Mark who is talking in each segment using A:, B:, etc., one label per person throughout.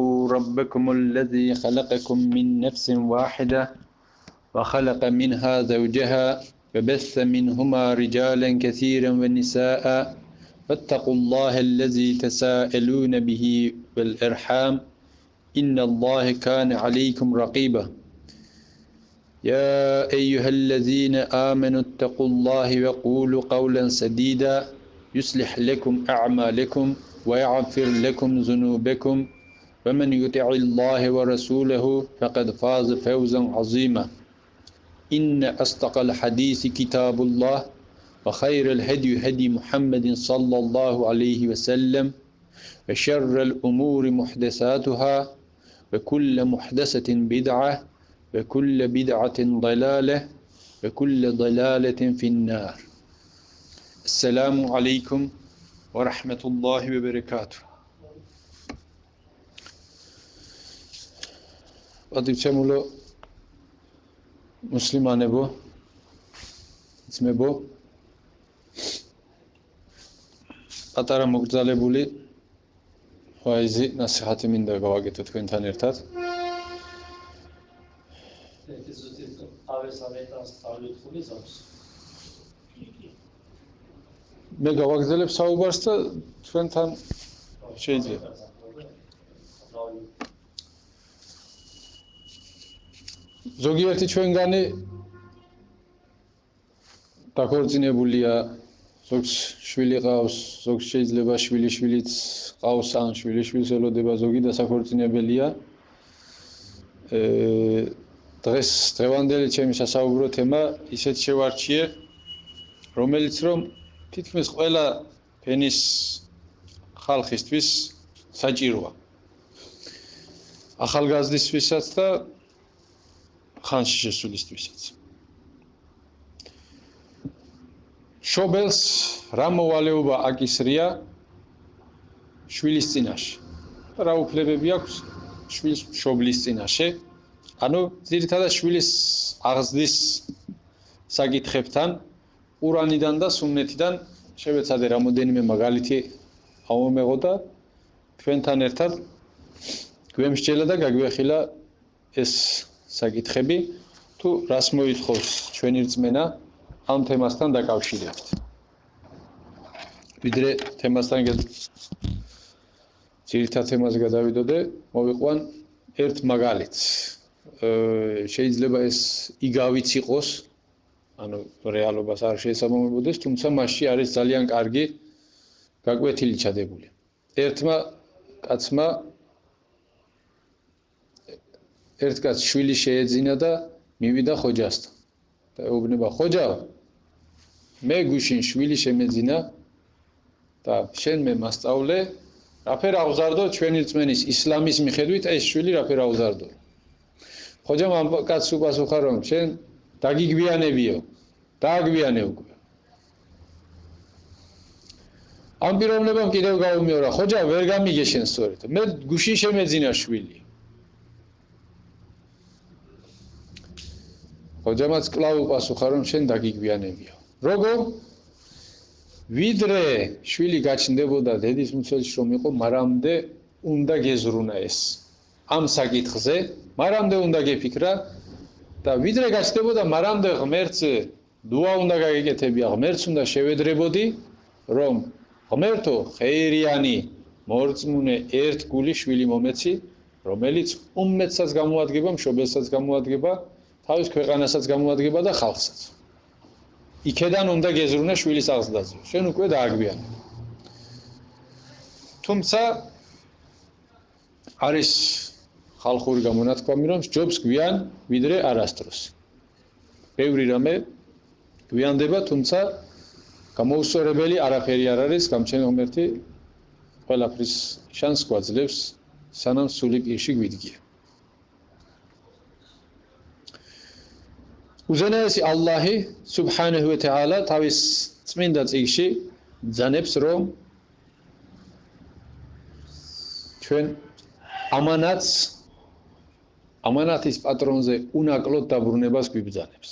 A: ربكم الذي خلقكم من نفس واحدة وخلق منها زوجها وبث منهما رجالا كثيرا ونساء فاتقوا الله الذي تساءلون به والإرحام إن الله كان عليكم رقيبا. يا أيها الذين آمنوا اتقوا الله وقولوا قولا سديدا يصلح لكم أعمالكم ويغفر لكم ذنوبكم ومن يطع الله ورسوله فقد فاز فوزا عظيما إن أصدق الحديث كتاب الله وخير الهدي هدي محمد صلى الله عليه وسلم وشر الأمور محدثاتها وكل محدثة بدعة وكل بدعة ضلالة وكل ضلالة في النار السلام عليكم ورحمة الله وبركاته პატრიცემულო მუსლიმანებო ძმებო პატარა მოგზალებული ვაიზი ნასიხათი მინდა გავაკეთო თქვენთან ერთად. მე გავაგზელებ საუბარს და თქვენთან შეიძლება ზოგიერთი ჩვენგანი დაქორწინებულია ზოგს შვილი ყავს ზოგს შეიძლება შვილი შვილიც ყავს ან შვილი შვილს ელოდება ზოგი დასაქორწინებელია. ე დღეს დღევანდელი ჩემი სასაუბრო თემა ისეთ შევარჩიე რომელიც რომ თითქმის ყველა ფენის ხალხისთვის საჭიროა. ახალგაზრდისთვისაც და ხანში შესულისთვისაც. შობელს რა მოვალეობა აკისრია შვილის წინაშე? რა უფლებები აქვს შვილს შობლის წინაშე? ანუ ძირითადად შვილის აღზრდის საკითხებთან ყურანიდან და სუნნეთიდან შევეცადე რამოდენიმე მაგალითი ავომეღო და თქვენთან ერთად გვემსჯელა და გაგვეხილა ეს საკითხები თუ რას მოითხოვს ჩვენი რწმენა ამ თემასთან დაკავშირებით. ვიდრე თემასთან ძირითად თემას გადავიდოდე, მოვიყვან ერთ მაგალითს. შეიძლება ეს იგავიც იყოს, ანუ რეალობას არ შეესაბამებოდეს, თუმცა მასში არის ძალიან კარგი გაკვეთილი ჩადებული. ერთმა კაცმა ერთ კაც შვილი შეეძინა და მივიდა ხოჯასთან. და ეუბნება ხოჯა მე გუშინ შვილი შემეძინა და შენ მე მასწავლე რაფერ აღზარდო ჩვენი რწმენის ისლამის მიხედვით ეს შვილი რაფერ აღზარდო. ხოჯა ამ კაც უპასუხა რომ შენ დაგიგვიანებიო. დააგვიანე უკვე. ამ პიროვნებამ კიდევ გაუმეორა ხოჯა ვერ გამიგე შენ სწორედ. მე გუშინ შემეძინა შვილი. ხოჯამაც კლავ უპასუხა რომ შენ დაგიგვიანებიო. როგორ? ვიდრე შვილი გაჩნდებოდა დედის მუცელში რომ იყო, მარამდე უნდა გეზრუნა ეს. ამ საკითხზე, მარამდე უნდა გეფიქრა და ვიდრე გაჩნდებოდა, მარამდე ღმერთს დუა უნდა გაიგეთებია, ღმერთს უნდა შევედრებოდი, რომ ღმერთო, ხეირიანი, მორწმუნე ერთ გული შვილი მომეცი, რომელიც უმეტსაც გამოადგება, მშობელსაც გამოადგება თავის ქვეყანასაც გამოადგება და ხალხსაც. იქედან უნდა გეზრუნა შვილის აღზრდაზე. შენ უკვე დააგვიანე. თუმცა არის ხალხური გამონათქვამი, რომ ჯობს გვიან ვიდრე არასდროს. ბევრი რამე გვიანდება, თუმცა გამოუსწორებელი არაფერი არ არის, გამჩენ ღმერთი ყველაფრის შანსს გვაძლევს, სანამ სული პირში გვიდგია. უზენაესი ალლაჰი სუბჰანაჰუ ვა თაალა თავის წმინდა წიგში ძანებს რომ ჩვენ ამანატს ამანატის პატრონზე უნაკლოდ დაბრუნებას გვიბძანებს.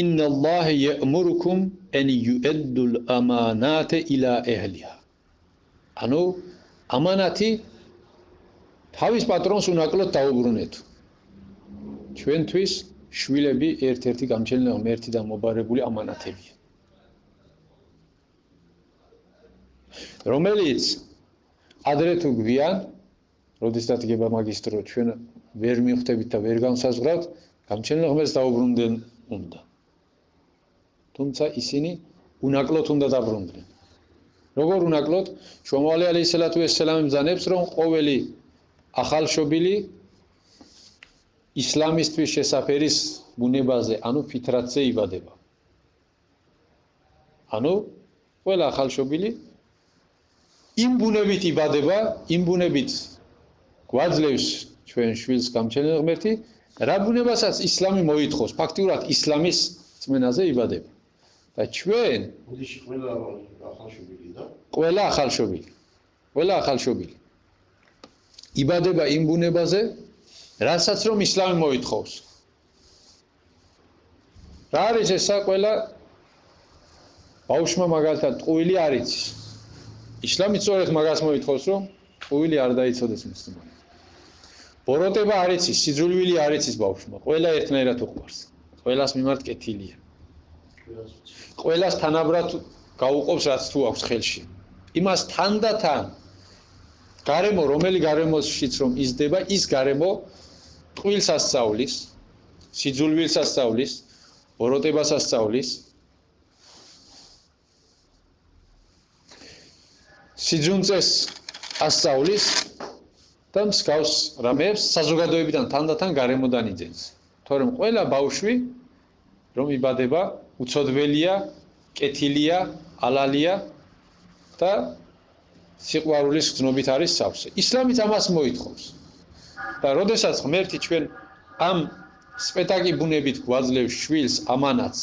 A: ინნალლაჰ იამურუკუმ ან იუადდულ ამანატ ილა აჰლიჰა. ანუ ამანატი თავის პატრონს უნაკლოდ დაუბრუნეთ. ჩვენთვის შვილები ერთ-ერთი გამჩენილი ღმერთი და მობარებული ამანათებია. რომელიც ადრე თუ გვიან, როდესაც გება მაგისტრო ჩვენ ვერ მიხვდებით და ვერ განსაზღვრავთ, გამჩენილი ღმერთს დაუბრუნდნენ უნდა. თუმცა ისინი უნაკლოდ უნდა დაბრუნდნენ. როგორ უნაკლოდ? შუამავალი ალეისალათუ ესალამი მზანებს, რომ ყოველი ახალშობილი ისლამისტვის შესაფერის ბუნებაზე, ანუ ფიტრატზე იბადება. ანუ ყველა ახალშობილი იმ ბუნებით იბადება, იმ ბუნებით გვაძლევს ჩვენ შვილს გამჩენილ ღმერთი, რა ბუნებასაც ისლამი მოითხოვს, ფაქტიურად ისლამის წმენაზე იბადება. და ჩვენ
B: უდიში ყველა ახალშობილი და
A: ყველა ახალშობილი ყველა ახალშობილი იბადება იმ ბუნებაზე, რასაც რომ ისლამი მოითხოვს. რა არის ესა ყველა ბავშვმა მაგალითად ტყუილი არ იცის. ისლამი სწორედ მაგას მოითხოვს, რომ ტყუილი არ დაიცოდეს მუსლიმანი. ბოროტება არ იცის, სიძულვილი არ იცის ბავშვმა. ყველა ერთნაირად უყვარს. ყველას მიმართ კეთილია. ყველას თანაბრად გაუყოფს რაც თუ აქვს ხელში. იმას თან და თან გარემო რომელი გარემოშიც რომ იზრდება ის გარემო ტყვილს ასწავლის სიძულვილს ასწავლის ბოროტებას ასწავლის სიძუნწეს ასწავლის და მსგავს რამებს საზოგადოებიდან თანდათან გარემოდან იძენს თორემ ყველა ბავშვი რომ იბადება უცოდველია კეთილია ალალია და სიყვარულის გზნობით არის სავსე. ისლამიც ამას მოითხოვს. და როდესაც ღმერთი ჩვენ ამ სპეტაკი ბუნებით გვაძლევს შვილს ამანაც,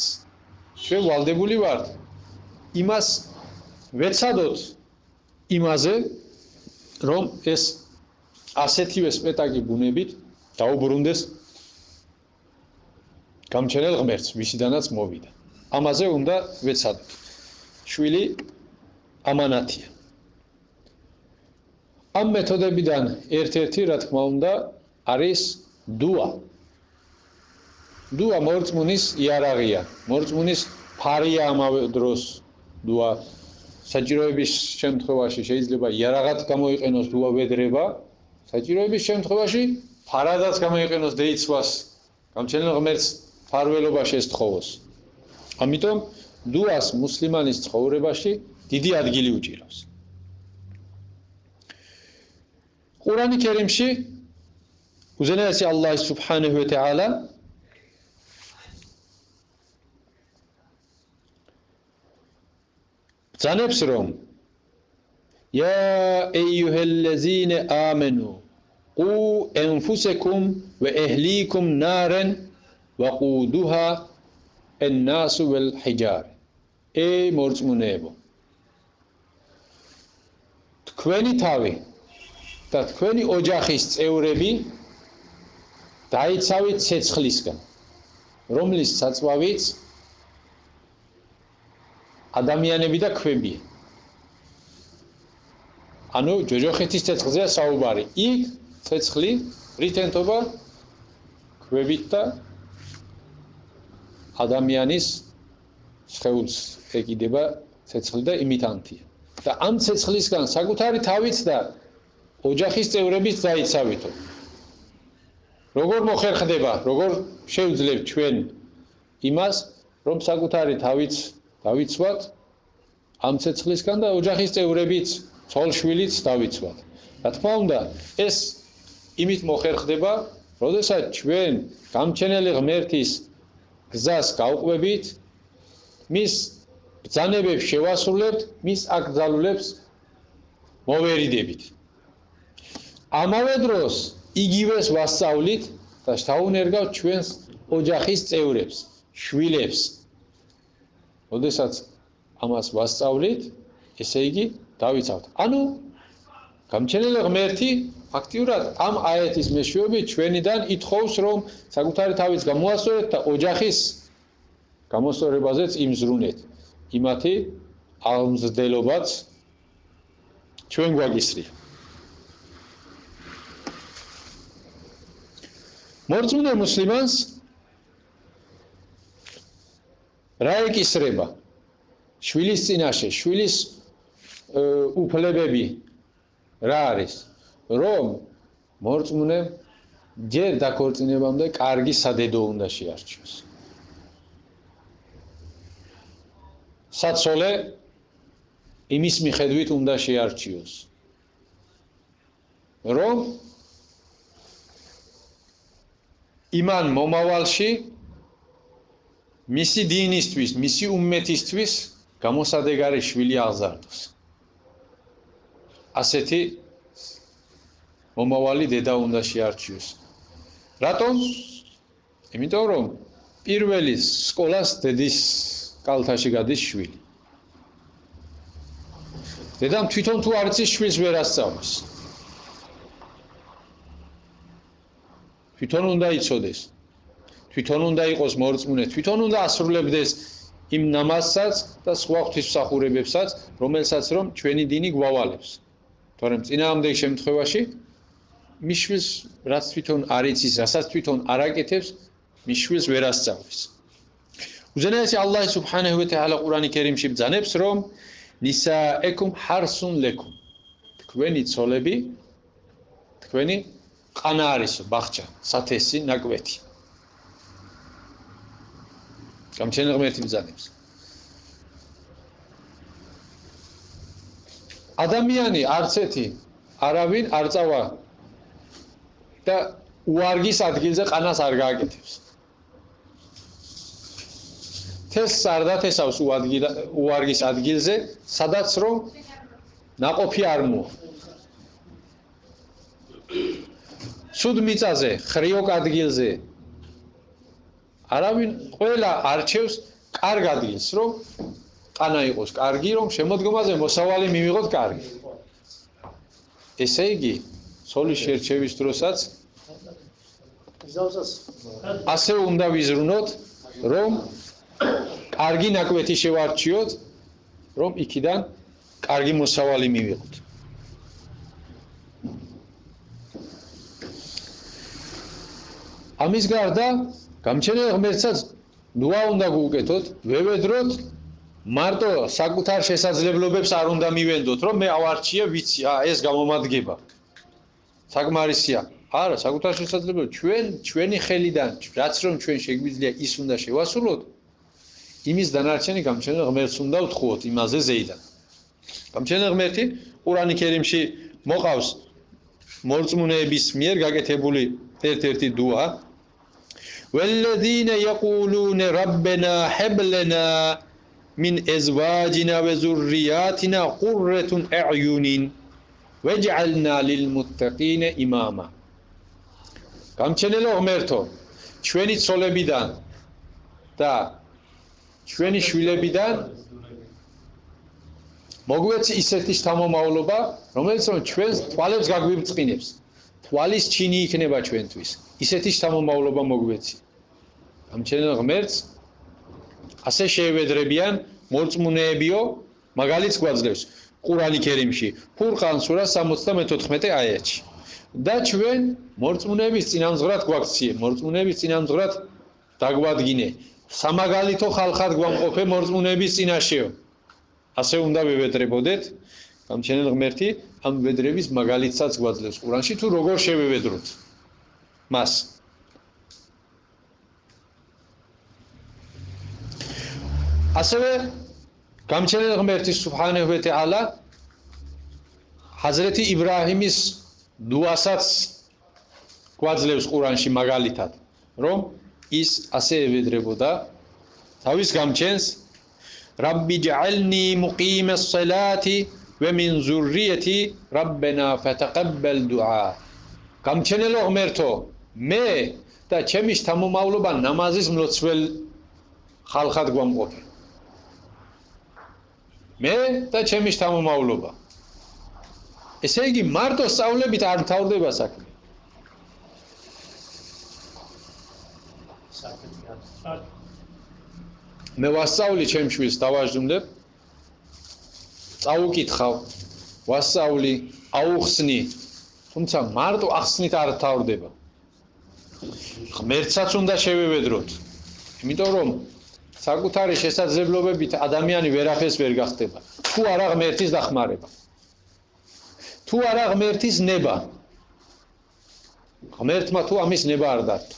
A: ჩვენ ვალდებული ვართ იმას ვეცადოთ იმაზე, რომ ეს ასეთივე სპეტაკი ბუნებით დაუბრუნდეს გამჩენელ ღმერთს, ვისიდანაც მოვიდა. ამაზე უნდა ვეცადოთ. შვილი ამანათია. ამ მეთოდებიდან ერთ-ერთი, რა თქმა უნდა, არის დუა. დუა მორწმუნის იარაღია, მორწმუნის ფარია ამავე დროს დუა საჭიროების შემთხვევაში შეიძლება იარაღად გამოიყენოს დუა ვედრება, საჭიროების შემთხვევაში ფარადაც გამოიყენოს დეიცვას, გამჩენილ ღმერთს ფარველობაში ესთხოვოს. ამიტომ დუას მუსლიმანის ცხოვრებაში დიდი ადგილი უჭირავს. Kur'an-ı Kerim şi Allah Subhanehu ve Teala Zanepsirom Ya eyyühellezine amenu Ku enfusekum ve ehlikum naren ve kuduha ennasu vel hicar. Ey morcmunebo Kveni tavi. და თქვენი ოჯახის წევრები დაიცავით ცეცხლისგან რომლის საწვავიც ადამიანები და ქვები ანუ ჯოჯოხეთის ცეცხლზეა საუბარი. იქ ცეცხლი რითენთობა ქვებით და ადამიანის შეულს ეკიდება ცეცხლი და იმით ანთია. და ამ ცეცხლისგან საკუთარი თავით და ოჯახის წევრებიც დაიცავითო. როგორ მოხერხდება, როგორ შევძლებთ ჩვენ იმას, რომ საკუთარი თავიც დავიცვათ ამ ცეცხლისგან და ოჯახის წევრებიც, ცოლშვილიც დავიცვათ. რა თქმა უნდა, ეს იმით მოხერხდება, როდესაც ჩვენ გამჩენელი ღმერთის გზას გავყვებით, მის ბრძანებებს შევასრულებთ, მის აკრძალულებს მოვერიდებით. ამავე დროს იგივეს ვასწავლით და შთაუნერგავთ ჩვენს ოჯახის წევრებს, შვილებს. ოდესაც ამას ვასწავლით, ესე იგი დავიცავთ. ანუ გამჩენელი ღმერთი ფაქტიურად ამ აეთის მეშვეობით ჩვენიდან ითხოვს, რომ საკუთარი თავის გამოასწორეთ და ოჯახის გამოსწორებაზეც იმზრუნეთ. იმათი აღმზრდელობაც ჩვენ გვაგისრია. მორწმუნე მუსლიმანს რა ეკისრება? შვილის წინაშე, შვილის უფლებები რა არის? რომ მორწმუნე ჯერ დაქორწინებამდე კარგი სადედო უნდა შეარჩიოს. საცოლე იმის მიხედვით უნდა შეარჩიოს. რომ იმან მომავალში მისი დინისთვის, მისი უმმეთისთვის გამოსადეგარი შვილი აღზარდოს. ასეთი მომავალი დედა უნდა შეარჩიოს. რატომ? იმიტომ რომ პირველი სკოლას დედის კალთაში გადის შვილი. დედამ თვითონ თუ არ იცის შვილს ვერ ასწავლის. თვითონ უნდა იცოდეს. თვითონ უნდა იყოს მორწმუნე, თვითონ უნდა ასრულებდეს იმ ნამაზსაც და სხვა ღვთისმსახურებებსაც, რომელსაც რომ ჩვენი დინი გვავალებს. თორემ წინააღმდეგ შემთხვევაში მიშვილს რაც თვითონ არ იცის, რასაც თვითონ არ აკეთებს, მიშვილს ვერ ასწავლის. უზენაესი ალლაჰ სუბჰანაჰუ ვა თაალა ყურანი კერიმში ბძანებს, რომ ნისაეკუმ ჰარსუნ ლეკუმ. თქვენი ცოლები თქვენი ყანა არის ბაღჩა, სათესი ნაკვეთი. გამჩენ ღმერთი მზადებს. ადამიანი არც ერთი არავინ არ წავა და უარგის ადგილზე ყანას არ გააკეთებს. თესს არ დათესავს უარგის ადგილზე, სადაც რომ ناყოფი არ მოვა. სუდ მიწაზე, ხრიოკ ადგილზე არავინ ყველა არჩევს კარგ ადგილს, რომ ყანა იყოს კარგი, რომ შემოდგომაზე მოსავალი მივიღოთ კარგი. ესე იგი, სოლის შერჩევის დროსაც ასე უნდა ვიზრუნოთ, რომ კარგი ნაკვეთი შევარჩიოთ, რომ იქიდან კარგი მოსავალი მივიღოთ. ამის გარდა გამჩენილ ღმერთსაც დუა უნდა გუკეთოთ, ვევედროთ მარტო საკუთარ შესაძლებლობებს არ უნდა მივენდოთ, რომ მე ავარჩიე ვიცი, აა ეს გამომადგება. საკმარისია. არა, საკუთარ შესაძლებლობებს ჩვენ ჩვენი ხელიდან, რაც რომ ჩვენ შეგვიძლია ის უნდა შევასრულოთ. იმის დანარჩენი გამჩენილ ღმერთს უნდა ვთხოვოთ იმაზე ზეიდან. გამჩენილ ღმერთი ყურანი კერიმში მოყავს მორწმუნეების მიერ გაკეთებული ერთ-ერთი დუა, والذين يقولون ربنا هب لنا من ازواجنا وذرياتنا قرة اعين واجعلنا للمتقين اماما გამჩენელო ღმერთო ჩვენი ცოლებიდან და ჩვენი შვილებიდან მოგვეცი ისეთი შთამომავლობა რომელიც რომ ჩვენს თვალებს გაგვიბწყინებს თვალის ჩინი იქნება ჩვენთვის ისეთი შთამომავლობა მოგვეცი ამჩენელ ღმერთს ასე შეევედრებიან მორწმუნეებიო მაგალითს გვაძლევს ყურანი კერიმში ფურყან სურა 74 აიათში. და ჩვენ მორწმუნეების წინამძღვრად გვაქციე მორწმუნეების წინამძღვრად დაგვადგინე. სამაგალითო ხალხად გვამყოფე მორწმუნეების წინაშეო. ასე უნდა ვევედრებოდეთ. გამჩენელ ღმერთი ამ ვედრების მაგალითსაც გვაძლევს ყურანში თუ როგორ შევევედროთ? მას ასევე გამჩენილ ღმერთის სუბჰანაჰუ ვა თაალა ჰაზრეთი იბრაჰიმის დუასაც გვაძლევს ყურანში მაგალითად რომ ის ასე ევედრებოდა. თავის გამჩენს რაბბი ჯალნი მუყიმას სალათი ვა მინ ზურრიეთი რაბბენა ფატაყაბალ დუა გამჩენილო ღმერთო მე და ჩემი შთამომავლობა ნამაზის მლოცველ ხალხად გვამყოფი მე და ჩემი შთამომავლობა. ესე იგი მარტო სწავლებით არ მთავრდება საქმე. მე ვასწავლი ჩემ შვილს დავაჟდუნებ. წაუკითხავ, ვასწავლი, აუხსნი. თუმცა მარტო ახსნით არ მთავრდება. ღმერთსაც უნდა შევევედროთ. იმიტომ რომ საკუთარი შესაძლებლობებით ადამიანი ვერაფერს ვერ გახდება. თუ არა ღმერთის დახმარება. თუ არა ღმერთის ნება. ღმერთმა თუ ამის ნება არ დართ.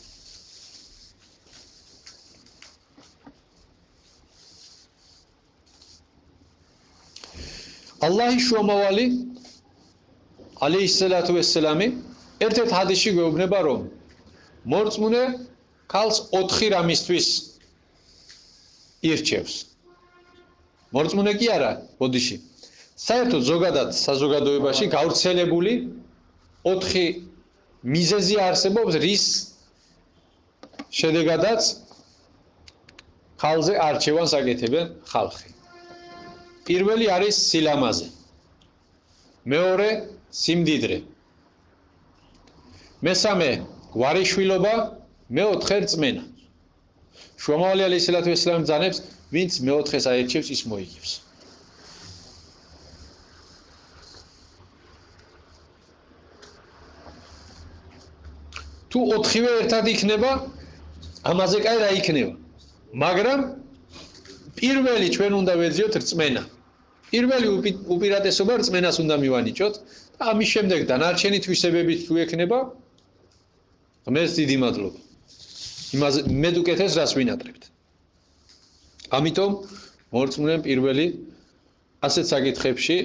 A: ალლაჰი შუამავალი ალეისალათუ ვესალამი ერთ-ერთ ჰადისში გვეუბნება რომ მორწმუნე ქალს 4 რამისთვის ირჩევს. მორწმუნე კი არა, ბოდიში. საერთოდ ზოგადად საზოგადოებაში გავრცელებული 4 მიზეზი არსებობს, რის შედეგადაც ხალზე არჩევანს აკეთებენ ხალხი. პირველი არის სილამაზე. მეორე სიმდიდრე. მესამე გვარიშვილობა, მეოთხე რწმენა. შუამავალი ალეისალათუ ვესალამ ძანებს, ვინც მეოთხეს აერჩევს, ის მოიგებს. თუ ოთხივე ერთად იქნება, ამაზე კაი რა იქნება. მაგრამ პირველი ჩვენ უნდა ვეძიოთ რწმენა. პირველი უპირატესობა რწმენას უნდა მივანიჭოთ და ამის შემდეგ დანარჩენი თვისებებით თუ ექნება, ღმერთს დიდი მადლობა. იმაზე მედუკეთეს რას ვინატრებთ. ამიტომ მორწმუნემ პირველი ასეთ საკითხებში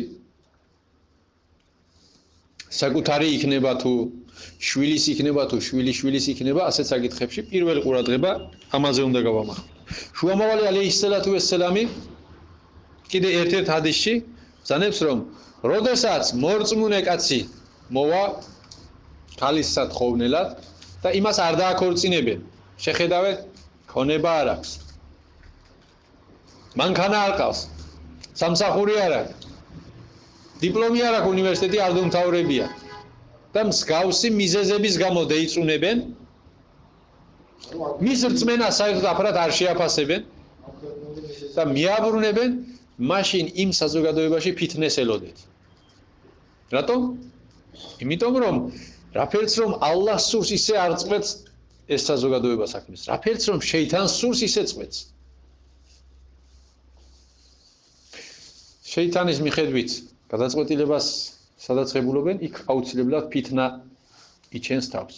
A: საკუთარი იქნება თუ შვილის იქნება თუ შვილი შვილის იქნება ასეთ საკითხებში პირველი ყურადღება ამაზე უნდა გავამახვილო. შუამავალი ალეისალათუ ვესალამი კიდე ერთ-ერთ ჰადისში ზანებს რომ როდესაც მორწმუნე კაცი მოვა ქალისად ხოვნელად და იმას არ დააქორწინებენ. შეხედავენ, ქონება არ აქვს. მანქანა არ ყავს. სამსახური არ აქვს. დიპლომი არ აქვს, უნივერსიტეტი არ დაუმთავრებია. და მსგავსი მიზეზების გამო დაიწუნებენ. მის რწმენას საერთოდ აფრად არ შეაფასებენ და მიაბრუნებენ მაშინ იმ საზოგადოებაში ფიტნეს ელოდეთ. რატომ? იმიტომ რომ რაფერც რომ ალლას სურს ისე არ წყვეტს ეს საზოგადოება საქმეს. რაფერც რომ შეიტანს სურს ისე წყვეტს. შეიტანის მიხედვით გადაწყვეტილებას სადაც ღებულობენ, იქ აუცილებლად ფიტნა იჩენს თავს.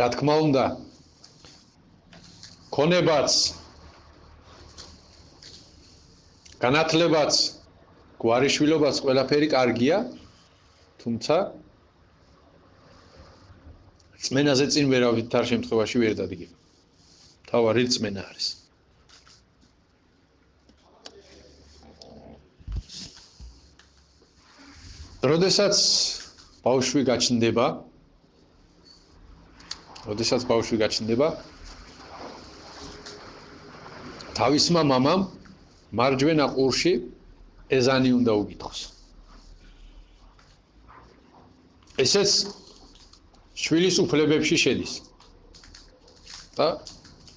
A: რა თქმა უნდა, ქონებაც განათლებაც გვარიშვილობაც ყველაფერი კარგია, თუმცა წმენაზე წინ ვერავით არ შემთხვევაში ვერ დადგება. თავარი წმენა არის. როდესაც ბავშვი გაჩნდება, როდესაც ბავშვი გაჩნდება, თავისმა მამამ მარჯვენა ყურში ეზანი უნდა უკითხოს. ესეც შვილის უფლებებში შედის. და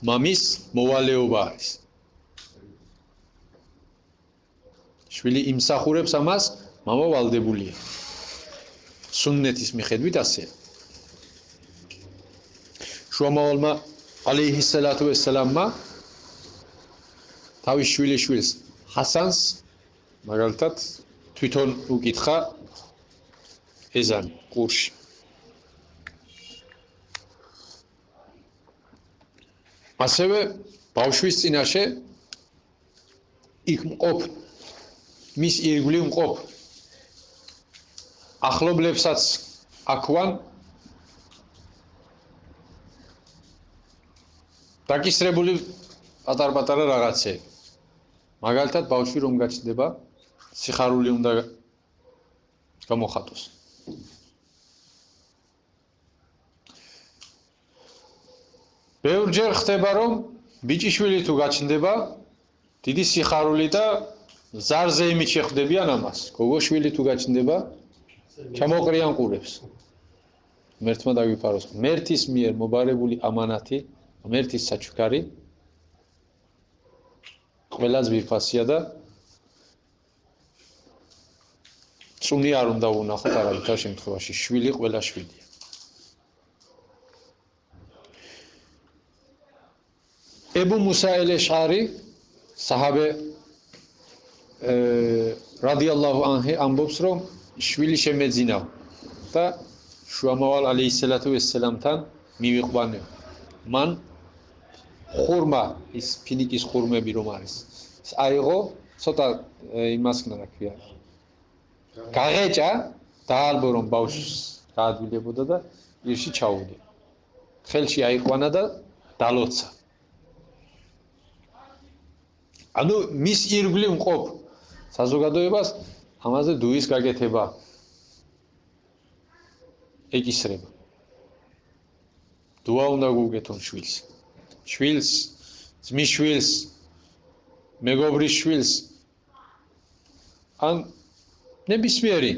A: მამის მოვალეობა არის. შვილი იმსახურებს ამას მამა ვალდებულია სუნნეთის მიხედვით ასე შუამავალმა ალეიჰი სალათუ ვესალამმა თავის შვილიშვილს ჰასანს მაგალითად თვითონ უკითხა ეზანი ყურში. ასევე ბავშვის წინაშე იქ მყოფ მის ირგვლივ მყოფ. ახლობლებსაც აქვან დაკისრებული პატარ-პატარა რაღაცები. მაგალითად ბავშვი რომ გაჩნდება სიხარული უნდა გამოხატოს ბევრჯერ ხდება რომ ბიჭიშვილი თუ გაჩნდება დიდი სიხარული და ზარზე იმით შეხვდებიან ამას. გოგოშვილი თუ გაჩნდება ჩამოყრიან ყურებს. მერთმა დაგვიფაროს მერთის მიერ მობარებული ამანათი მერთის საჩუქარი. ყველა ძვირფასია და წუნი არ უნდა უნახოთ არავითარ შემთხვევაში. შვილი ყველა შვილია ებუ მუსა ელ-აშარი საჰაბე რადიალლაჰუ ანჰი ამბობს რომ შვილი შემეძინა და შუამავალ ალეისალათუ ვესალამთან მივიყვანე. მან ხურმა ის ფინიკის ხურმები რომ არის აიღო ცოტა იმასკნა რა ქვია. გაღეჭა დაალბო რომ ბავშვს გაადვილებოდა და ირში ჩაუდი. ხელში აიყვანა და დალოცა ანუ მის ირგვლივ მყოფ საზოგადოებას ამაზე დუის გაკეთება ეკისრება. დუა უნდა გუგეთონ შვილს. შვილს ძმის შვილს მეგობრის შვილს. ან ნებისმიერი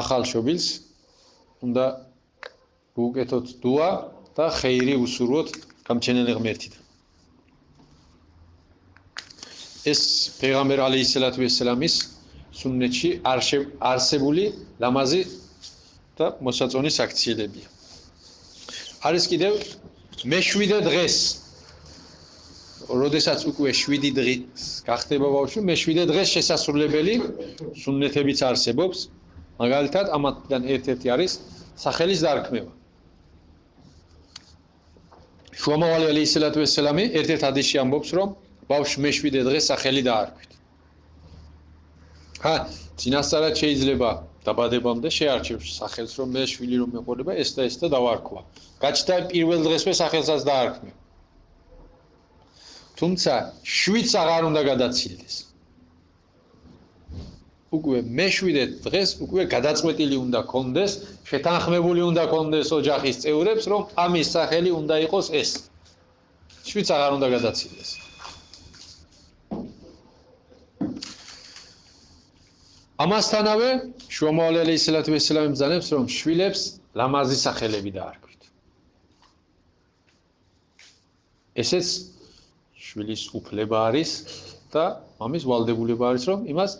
A: ახალშობილს უნდა გუგეთოთ დუა და ხეირი უსურვოთ გამჩენელი ღმერთიდან ეს პეღამბერ ალეისალათუ ვესალამის სუნნეთში არსებული ლამაზი და მოსაწონი საქციელებია. არის კიდევ მეშვიდე დღეს როდესაც უკვე 7 დღე გახდება ბავშვი, მეშვიდე დღეს შესასრულებელი სუნნეთებიც არსებობს. მაგალითად, ამათგან ერთ-ერთი არის სახელის დარქმევა. შუამავალი ალეისალათუ ვესალამი ერთ-ერთ ჰადისში ამბობს, რომ ბავშვ მეშვიდე დღეს სახელი დაარქვით. ჰა, წინასწარად შეიძლება დაბადებამდე შეარჩევს სახელს, რომ მე შვილი რომ მეყოლება, ეს და ეს და დავარქვა. გაჩნდა პირველ დღესვე სახელსაც დაარქმე. თუმცა შვიდს აღარ უნდა გადაცილდეს. უკვე მეშვიდე დღეს უკვე გადაწყვეტილი უნდა კონდეს, შეთანხმებული უნდა კონდეს ოჯახის წევრებს, რომ ამის სახელი უნდა იყოს ეს. შვიდს აღარ უნდა გადაცილდეს. ამასთანავე შუამოვალე ისლათუ ისლამი ბზანებს რომ შვილებს ლამაზი სახელები დაარქვით. ესეც შვილის უფლება არის და მამის ვალდებულება არის რომ იმას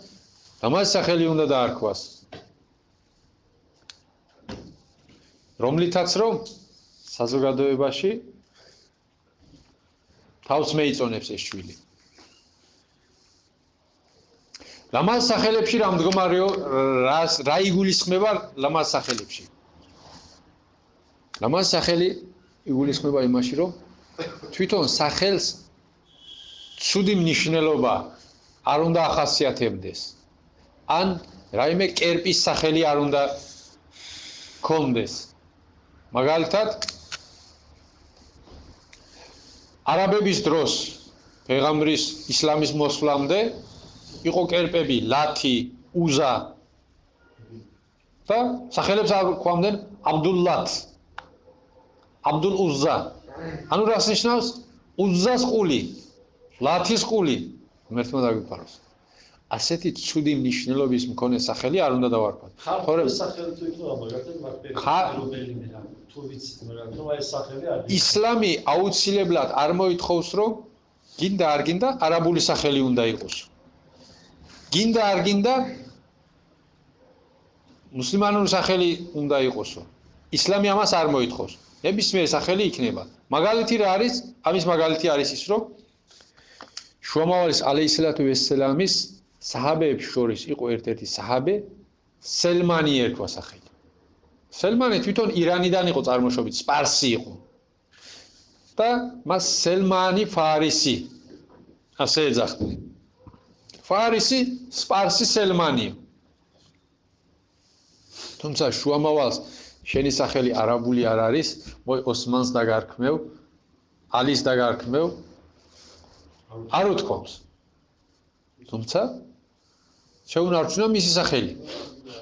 A: ლამაზი სახელი უნდა დაარქვას. რომლითაც რომ საზოგადოებაში თავს მეიწონებს ეს შვილი. ლამაზ სახელებში რა მდგომარეო რა რა იგულისხმება ლამაზ სახელებში? ლამაზ სახელი იგულისხმება იმაში რომ თვითონ სახელს ცუდი მნიშვნელობა არ უნდა ახასიათებდეს. ან რაიმე კერპის სახელი არ უნდა კონდეს მაგალითად არაბების დროს პეღამბრის ისლამის მოსვლამდე იყო კერპები ლათი, უზა და სახელებს არ ქვამდნენ აბდულლათ. აბდულ უზა. ანუ რას ნიშნავს? უზას ყული, ლათის ყული. მერთმა დაგიფაროს. ასეთი ცუდი მნიშვნელობის მქონე სახელი არ უნდა დავარქვათ.
C: ხარ სახელი თუ იქნება მაგათი მაგპერობელიმე თუ ვიცით მაგრამ თუ ეს სახელი არის
A: ისლამი აუცილებლად არ მოითხოვს რომ გინდა არ გინდა არაბული სახელი უნდა იყოს. გინდა არ გინდა მუსლიმანური სახელი უნდა იყოსო. ისლამი ამას არ მოითხოვს. ნებისმიერი სახელი იქნება. მაგალითი რა არის? ამის მაგალითი არის ის, რომ შუამავალის ალეისალათუ ვესალამის საჰაბეებს შორის იყო ერთ-ერთი საჰაბე სელმანი ერქვა სახელი. სელმანი თვითონ ირანიდან იყო წარმოშობით, სპარსი იყო. და მას სელმანი ფარისი ასე ეძახდნენ. ფარისი სპარსი სელმანი. თუმცა შუამავალს შენი სახელი არაბული არ არის. მოი ოსმანს დაგარქმევ ალის დაგარქმევ. არ უთქვამს. თუმცა შეუნარჩუნა მისი სახელი.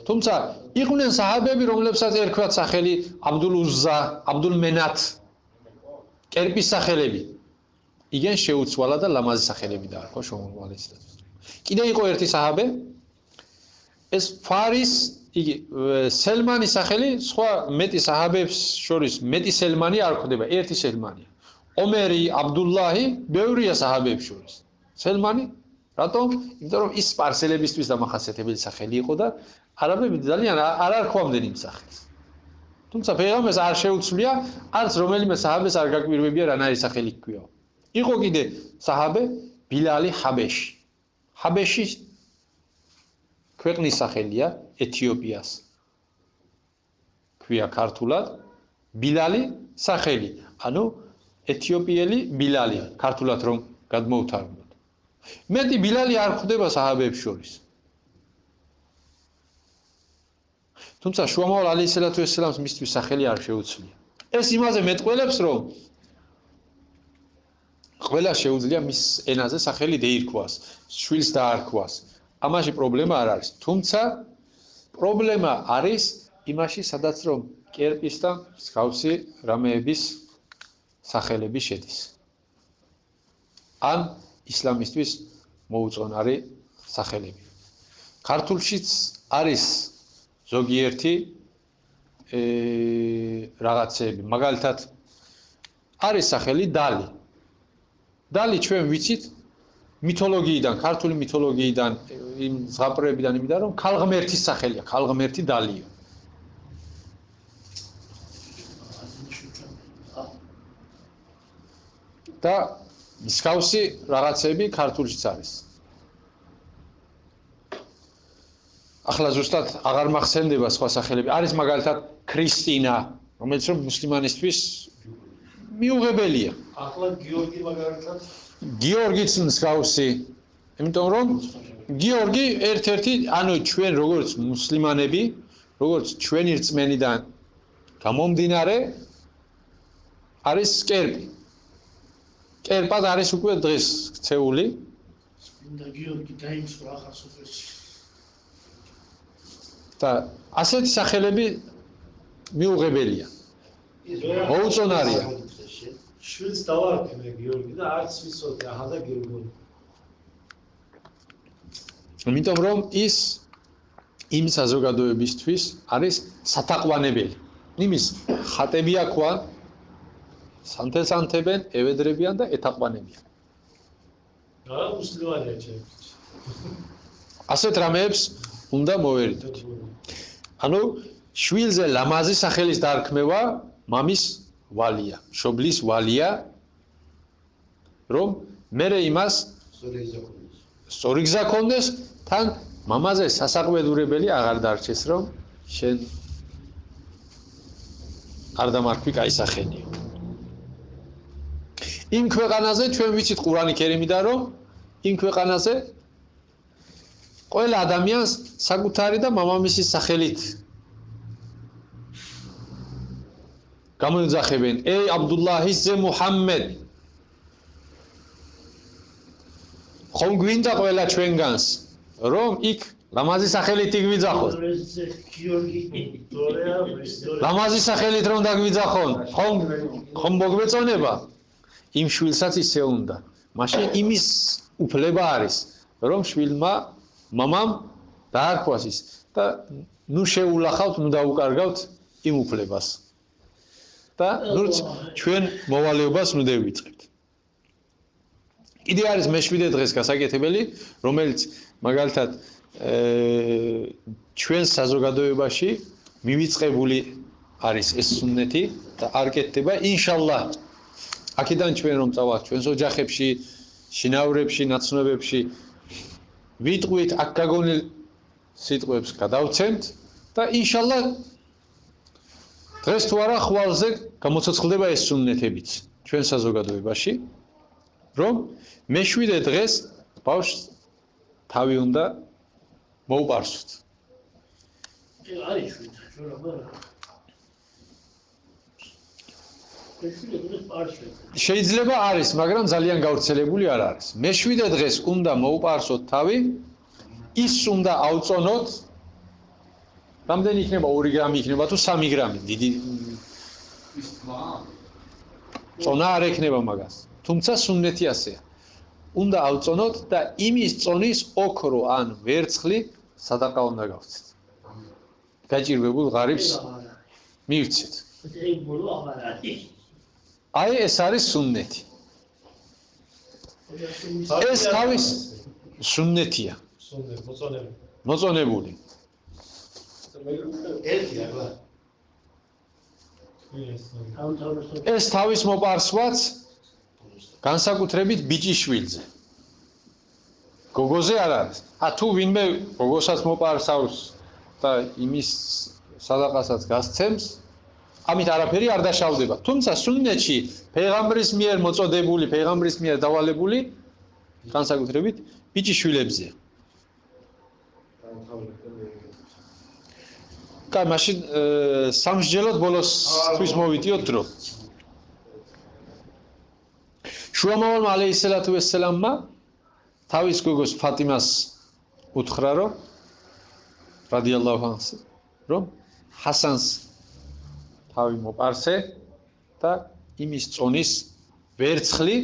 A: თუმცა იყვნენ საჰაბები რომლებსაც ერქვათ სახელი აბდულ უზა აბდულ მენათ კერპის სახელები. იგენ შეუცვალა და ლამაზი სახელები დაარქვა შუამავალის და კიდე იყო ერთი საჰაბე ეს ფარის იგი სელმანის სახელი სხვა მეტი საჰაბებს შორის მეტი სელმანი არ ხდება ერთი სელმანია ომერი აბდულლაჰი ბევრია საჰაბებს შორის სელმანი რატომ? იმიტომ რომ ის სპარსელებისთვის დამახასიათებელი სახელი იყო და არაბები ძალიან არ არქვამდნენ იმ სახელს. თუმცა ფეღამეს არ შეუცვლია არც რომელიმე საჰაბეს არ გაკვირვებია რანაირი სახელი ჰქვია. იყო კიდე საჰაბე ბილალი ჰაბეში. ჰაბეში ქვეყნის სახელია ეთიოპიას. ქვია ქართულად ბილალი სახელი. ანუ ეთიოპიელი ბილალი ქართულად რომ გადმოვთარგმნოთ. მეტი ბილალი არ ხვდება საჰაბებს შორის. თუმცა შუამავალ ალეისალათუ ესალამს მისთვის სახელი არ შეუცვლია. ეს იმაზე მეტყველებს, რომ ყველა შეუძლია მის ენაზე სახელი დაირქვას, შვილს დაარქვას. ამაში პრობლემა არ არის. თუმცა პრობლემა არის იმაში, სადაც რომ კერპის და მსგავსი რამეების სახელები შედის. ან ისლამისტვის მოუწონარი სახელები. ქართულშიც არის ზოგიერთი ე რაღაცები, მაგალითად არის სახელი დალი. დალი ჩვენ ვიცით მითოლოგიიდან, ქართული მითოლოგიიდან, იმ ზღაპრებიდან იმიდან, რომ ქალღმერთის სახელია, ქალღმერთი დალია. და მსგავსი რაღაცები ქართულშიც არის. ახლა ზუსტად აღარ მახსენდება სხვა სახელები. არის მაგალითად ქრისტინა, რომელიც რომ მუსლიმანისთვის მიუღებელია.
C: ახლა გიორგი მაგალითად
A: გიორგიც მსგავსი. იმიტომ რომ გიორგი ერთ-ერთი, ანუ ჩვენ როგორც მუსლიმანები, როგორც ჩვენი რწმენიდან გამომდინარე არის სკერპი. კერპად არის უკვე დღეს ქცეული.
D: და გიორგი დაიმსხვრა ახალ სოფელში.
A: და ასეთი სახელები მიუღებელია. მოუწონარია.
C: შვილს დავარქმე გიორგი და არც ვიცოდი ახლა და გიორგი.
A: იმიტომ რომ ის იმ საზოგადოებისთვის არის სათაყვანებელი. იმის ხატები აქვს სანთელს ანთებენ, ევედრებიან და ეთაყვანებიან.
C: რა მუსლიმანია ჩემს.
A: ასეთ რამეებს უნდა მოვერიდოთ. ანუ შვილზე ლამაზი სახელის დარქმევა მამის ვალია, შობლის ვალია, რომ მე იმას სწორი გზა კონდეს, თან მამაზე სასაყვედურებელი აღარ დარჩეს, რომ შენ არ დამარქვი кай სახელიო. იმ ქვეყანაზე ჩვენ ვიცით ყურანი კერიმიდან რომ იმ ქვეყანაზე ყველა ადამიანს საკუთარი და მამამისის სახელით გამოიძახებენ ე აბდულლაჰის ზე მუჰამმედ ხომ გვინდა ყველა ჩვენგანს რომ იქ ლამაზი სახელით იგვიძახოთ ლამაზი სახელით რომ დაგვიძახონ ხომ ხომ მოგეწონება იმ შვილსაც ისე უნდა. მაშინ იმის უფლება არის, რომ შვილმა მამამ დაარქვას ის და ნუ შეულახავთ, ნუ დაუკარგავთ იმ უფლებას. და ნურც ჩვენ მოვალეობას ნუ დევიწყებთ. კიდე არის მეშვიდე დღეს გასაკეთებელი, რომელიც მაგალითად ჩვენ საზოგადოებაში მივიწყებული არის ეს სუნნეთი და არ კეთდება ინშალლა აქედან ჩვენ რომ წავალთ ჩვენს ოჯახებში, შინაურებში, ნაცნობებში ვიტყვით აქ გაგონილ სიტყვებს გადავცემთ და ინშალლა დღეს თუ არა ხვალზე გამოცოცხლდება ეს სუნნეთებიც ჩვენ საზოგადოებაში რომ მეშვიდე დღეს ბავშვს თავი უნდა მოუპარსოთ.
D: არის შვიდ, ჩვენ რა
A: შეიძლება არის, მაგრამ ძალიან გავრცელებული არ არის. მეშვიდე დღეს უნდა მოუპარსოთ თავი, ის უნდა აუწონოთ. რამდენი იქნება 2 გრამი იქნება თუ 3 გრამი? დიდი წონა არ ექნება მაგას. თუმცა სუნნეთი ასეა. უნდა აუწონოთ და იმის წონის ოქრო ან ვერცხლი სადაყა უნდა გავცეთ. გაჭირვებულ ღარიბს მივცეთ. აი ეს არის სუნნეთი. ეს თავის სუნნეთია,
C: მოწონები.
A: მოწონებული.
B: ერთი
D: თავთავრესო
A: ეს თავის მოპარსვაც განსაკუთრებით ბიჭიშვილზე. გოგოზე არ არის. ა თუ ვინმე გოგოსაც მოპარსავს და იმის სადაყასაც გასცემს, ამით არაფერი არ დაშავდება. თუმცა სუნნეთში პეღამბრის მიერ მოწოდებული, პეღამბრის მიერ დავალებული განსაკუთრებით ბიჭიშვილებზე. კაი, მაშინ აა, სამსჯელოდ ბოლოსთვის მოვიდიოთ დრო. შუამავალმა ალეისალათუ ვესალამმა თავის გოგოს ფატიმას უთხრა რომ რადიალლაჰუ ანჰს რომ ჰასანს თავი მოპარსე და იმის წონის ვერცხლი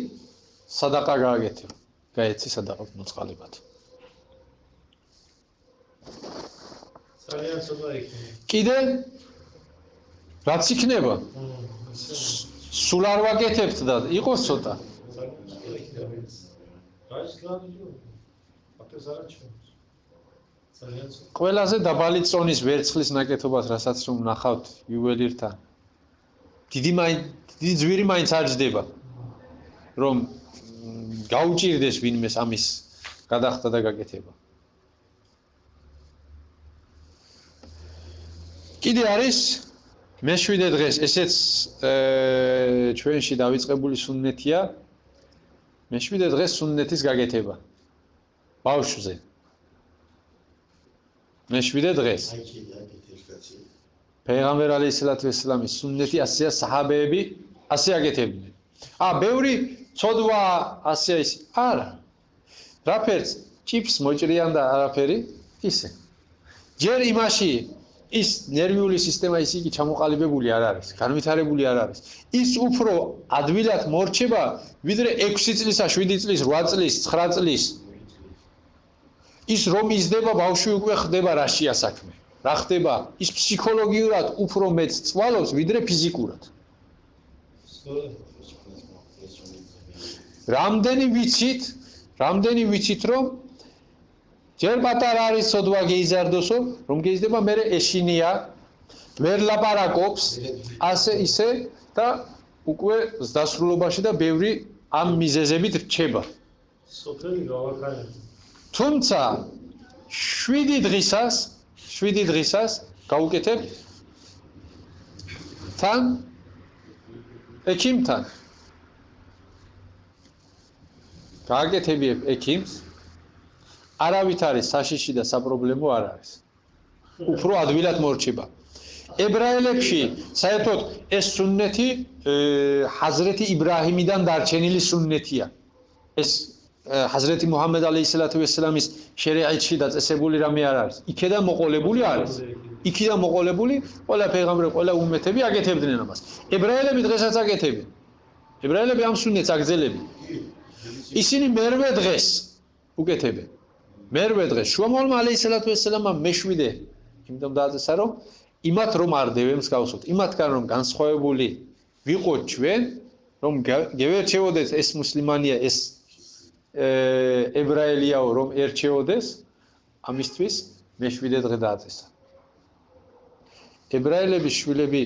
A: სადაყა გააკეთე. გაეცი სადაყას მოწყალებად.
C: ძალიან ცოტა იქნება.
A: კიდე რაც იქნება? სულ არ ვაკეთებთ და იყოს ცოტა. ყველაზე დაბალი წონის ვერცხლის ნაკეთობას, რასაც რომ ნახავთ იუველირთან. დიდი მაინ დიდი ძვირი მაინც არ ჯდება. რომ მ, გაუჭირდეს ვინმეს ამის გადახდა და გაკეთება. კიდე არის მეშვიდე დღეს ესეც ჩვენში დაიწყებული სუნნეთია. მეშვიდე დღეს სუნნეთის გაკეთება. ბავშვზე. მეშვიდე დღეს. პეღამბერ ალეისალათუ ვესალამის სუნნეთი ასეა საჰაბეები ასე აკეთებდნენ. ა ბევრი ცოდვა ასე ის არა. რაფერს ჩიპს მოჭრიან და არაფერი ისე. ჯერ იმაში ის ნერვიული სისტემა ისე იგი ჩამოყალიბებული არ არის, განვითარებული არ არის. ის უფრო ადვილად მორჩება ვიდრე 6 წლისა, 7 წლის, 8 წლის, 9 წლის. ის რომ იზრდება ბავშვი უკვე ხდება რაშია საქმე. რა ხდება? ის ფსიქოლოგიურად უფრო მეც წვალობს ვიდრე ფიზიკურად. რამდენი ვიცით, რამდენი ვიცით რომ ჯერ პატარა არის სოდვა გეიზარდოსო, რომ გეიზდება მე ეშინია, ვერ ლაპარაკობს, ასე ისე და უკვე დასრულობაში და ბევრი ამ მიზეზებით რჩება.
C: სოფელი გავაკანე.
A: თუმცა 7 დღისას, 7 დღისას გაუკეთებ თან ექიმთან გააკეთებიებ ექიმს არავით არის საშიში და საპრობლემო არ არის. უფრო ადვილად მორჩება. ებრაელებში საერთოდ ეს სუნნეთი ჰაზრეთი იბრაჰიმიდან დარჩენილი სუნნეთია. ეს ჰაზრეთი მუჰამედ ალეისალათუ ვესალამის შერიაიტში დაწესებული რამე არ არის. იქიდან მოყოლებული არის. იქიდან მოყოლებული ყველა პეღამბრი ყველა უმეთები აკეთებდნენ ამას. ებრაელები დღესაც აკეთებენ. ებრაელები ამ სუნნეთს აგზელებენ ისინი მერვე დღეს უკეთებენ. მერვე დღეს შუამოვალმა ალეისალათუ ვესალამა მეშვიდე იმიტომ დააწესა რომ იმათ რომ არ დევემს გავსოთ. იმათგან რომ განსხვავებული ვიყოთ ჩვენ, რომ გევერჩეოდეს ეს მუსლიმანია, ეს ებრაელიაო რომ ერჩეოდეს, ამისთვის მეშვიდე დღე დააწესა. ებრაელების შვილები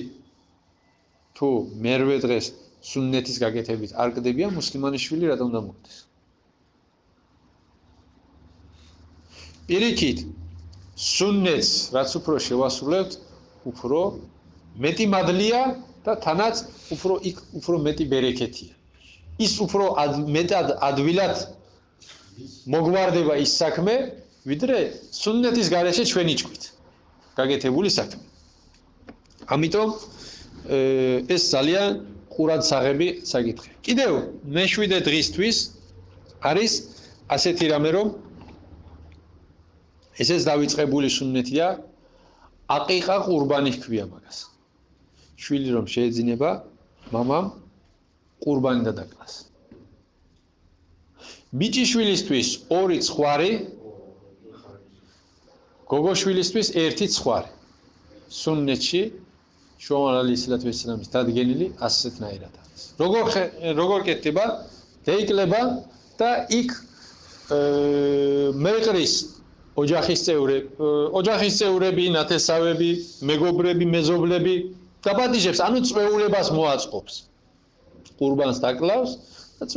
A: თუ მერვე დღეს სუნნეთის გაკეთებით არ კდებიან მუსლიმანის შვილი რატომ დამოკდეს პირიქით სუნნეთს რაც უფრო შევასრულებთ უფრო მეტი მადლია და თანაც უფრო იქ უფრო მეტი ბერეკეთია ის უფრო მეტად ადვილად მოგვარდება ის საქმე ვიდრე სუნნეთის გარეშე ჩვენი ჭკვით გაკეთებული საქმე ამიტომ ეს ძალიან ყურადსაღები საკითხი. კიდევ მეშვიდე დღისთვის არის ასეთი რამე რომ ესეც დაიწყებული სუნნეთია აყიყა ყურბანი ჰქვია მაგას. შვილი რომ შეეძინება მამამ ყურბანი დადაკლას. ბიჭი შვილისთვის ორი ცხwari გოგო შვილისთვის ერთი ცხwari. სუნნეთში შუამალ ისლათ ვესალამის დადგენილი ასეთნაირად არის. როგორ როგორ კეთდება? დაიკლება და იქ მეყრის ოჯახის წევრები, ოჯახის წევრები, ნათესავები, მეგობრები, მეზობლები დაპატიჟებს, ანუ წვეულებას მოაწყობს. ყურბანს დაკლავს